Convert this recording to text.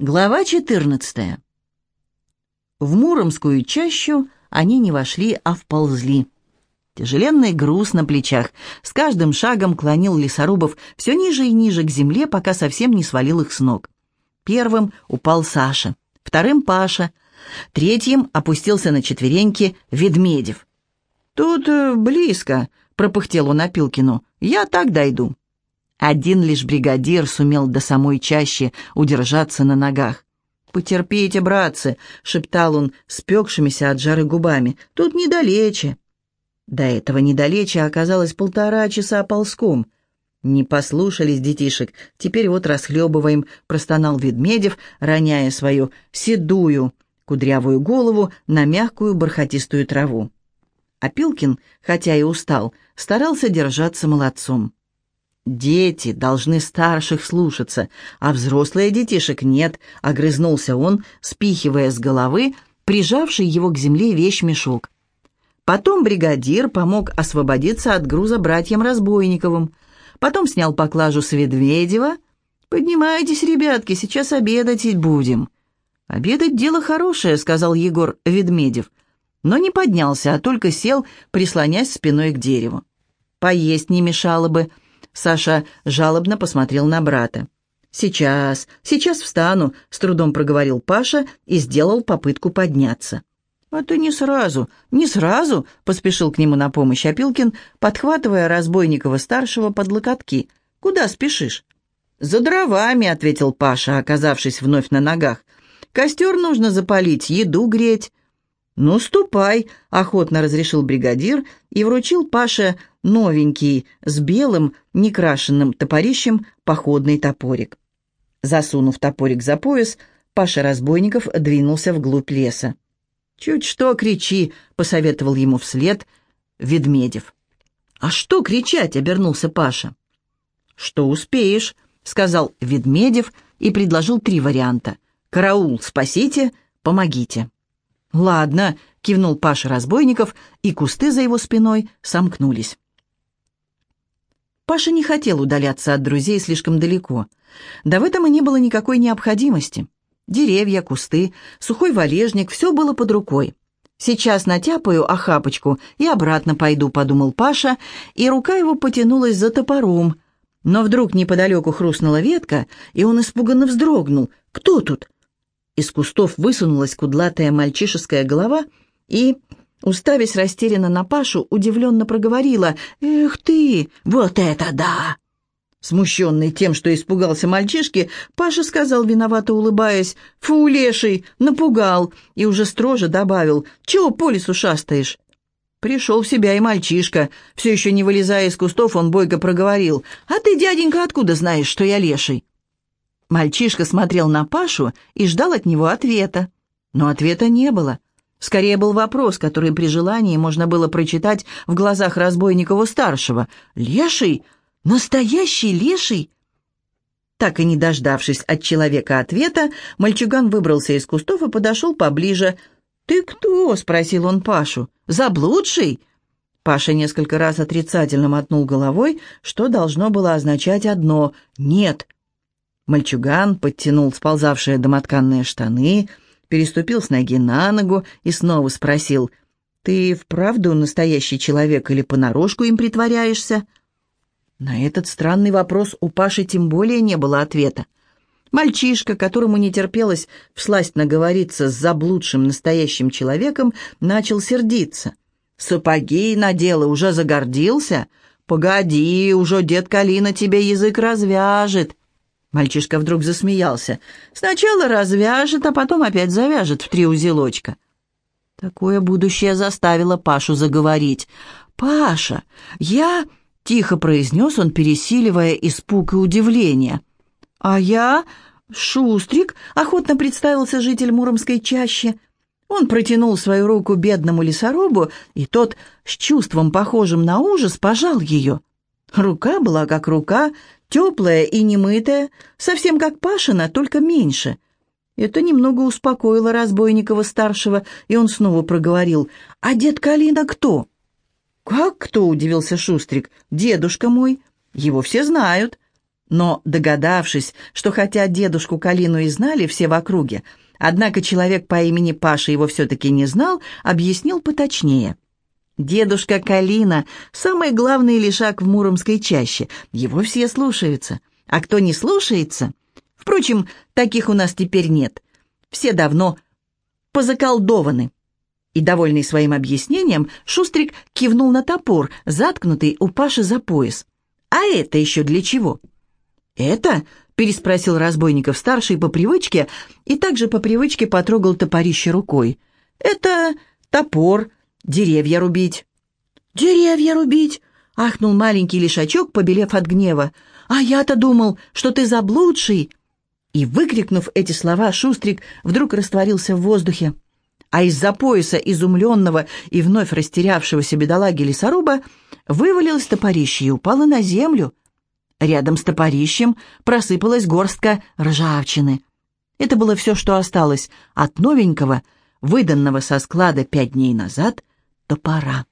Глава 14. В Муромскую чащу они не вошли, а вползли. Тяжеленный груз на плечах с каждым шагом клонил лесорубов все ниже и ниже к земле, пока совсем не свалил их с ног. Первым упал Саша, вторым Паша, третьим опустился на четвереньки Ведмедев. «Тут э, близко», — пропыхтел он Опилкину, — «я так дойду». Один лишь бригадир сумел до самой чащи удержаться на ногах. «Потерпите, братцы», — шептал он спекшимися от жары губами, — «тут недалече». До этого недалече оказалось полтора часа ползком. «Не послушались детишек, теперь вот расхлебываем», — простонал Ведмедев, роняя свою седую кудрявую голову на мягкую бархатистую траву. Опилкин, хотя и устал, старался держаться молодцом. «Дети должны старших слушаться, а взрослые детишек нет», — огрызнулся он, спихивая с головы прижавший его к земле вещмешок. Потом бригадир помог освободиться от груза братьям Разбойниковым. Потом снял поклажу с Ведмедева. «Поднимайтесь, ребятки, сейчас обедать будем». «Обедать — дело хорошее», — сказал Егор Ведмедев. Но не поднялся, а только сел, прислонясь спиной к дереву. «Поесть не мешало бы», — Саша жалобно посмотрел на брата. «Сейчас, сейчас встану», — с трудом проговорил Паша и сделал попытку подняться. «А ты не сразу, не сразу», — поспешил к нему на помощь Опилкин, подхватывая Разбойникова-старшего под локотки. «Куда спешишь?» «За дровами», — ответил Паша, оказавшись вновь на ногах. «Костер нужно запалить, еду греть». «Ну, ступай», — охотно разрешил бригадир и вручил Паше новенький, с белым, некрашенным топорищем походный топорик. Засунув топорик за пояс, Паша Разбойников двинулся вглубь леса. «Чуть что кричи», — посоветовал ему вслед Ведмедев. «А что кричать?» — обернулся Паша. «Что успеешь», — сказал Ведмедев и предложил три варианта. «Караул, спасите, помогите». «Ладно», — кивнул Паша Разбойников, и кусты за его спиной сомкнулись. Паша не хотел удаляться от друзей слишком далеко. Да в этом и не было никакой необходимости. Деревья, кусты, сухой валежник — все было под рукой. «Сейчас натяпаю охапочку и обратно пойду», — подумал Паша, и рука его потянулась за топором. Но вдруг неподалеку хрустнула ветка, и он испуганно вздрогнул. «Кто тут?» Из кустов высунулась кудлатая мальчишеская голова и, уставясь растерянно на Пашу, удивленно проговорила «Эх ты, вот это да!» Смущенный тем, что испугался мальчишки, Паша сказал, виновато улыбаясь, «Фу, леший, напугал!» и уже строже добавил, «Чего по лесу шастаешь?» Пришел в себя и мальчишка. Все еще не вылезая из кустов, он бойко проговорил, «А ты, дяденька, откуда знаешь, что я леший?» Мальчишка смотрел на Пашу и ждал от него ответа. Но ответа не было. Скорее был вопрос, который при желании можно было прочитать в глазах Разбойникова-старшего. «Леший? Настоящий леший?» Так и не дождавшись от человека ответа, мальчуган выбрался из кустов и подошел поближе. «Ты кто?» — спросил он Пашу. «Заблудший?» Паша несколько раз отрицательно мотнул головой, что должно было означать одно «нет». Мальчуган подтянул сползавшие домотканные штаны, переступил с ноги на ногу и снова спросил, «Ты вправду настоящий человек или понарошку им притворяешься?» На этот странный вопрос у Паши тем более не было ответа. Мальчишка, которому не терпелось всласть наговориться с заблудшим настоящим человеком, начал сердиться. «Сапоги надела, уже загордился? Погоди, уже дед Калина тебе язык развяжет!» Мальчишка вдруг засмеялся. «Сначала развяжет, а потом опять завяжет в три узелочка». Такое будущее заставило Пашу заговорить. «Паша, я...» — тихо произнес он, пересиливая испуг и удивление. «А я...» — Шустрик, охотно представился житель Муромской чащи. Он протянул свою руку бедному лесорубу, и тот, с чувством похожим на ужас, пожал ее. Рука была как рука, теплая и немытая, совсем как Пашина, только меньше. Это немного успокоило Разбойникова-старшего, и он снова проговорил, «А дед Калина кто?» «Как кто?» — удивился Шустрик. «Дедушка мой. Его все знают». Но, догадавшись, что хотя дедушку Калину и знали все в округе, однако человек по имени Паша его все-таки не знал, объяснил поточнее. Дедушка Калина – самый главный лишак в Муромской чаще, его все слушаются. А кто не слушается? Впрочем, таких у нас теперь нет. Все давно позаколдованы. И, довольный своим объяснением, Шустрик кивнул на топор, заткнутый у Паши за пояс. «А это еще для чего?» «Это?» — переспросил Разбойников-старший по привычке и также по привычке потрогал топорище рукой. «Это топор, деревья рубить». «Деревья рубить!» — ахнул маленький лишачок, побелев от гнева. «А я-то думал, что ты заблудший!» И, выкрикнув эти слова, Шустрик вдруг растворился в воздухе. А из-за пояса изумленного и вновь растерявшегося бедолаги лесоруба вывалилось топорище и упало на землю. Рядом с топорищем просыпалась горстка ржавчины. Это было все, что осталось от новенького, выданного со склада пять дней назад, топора.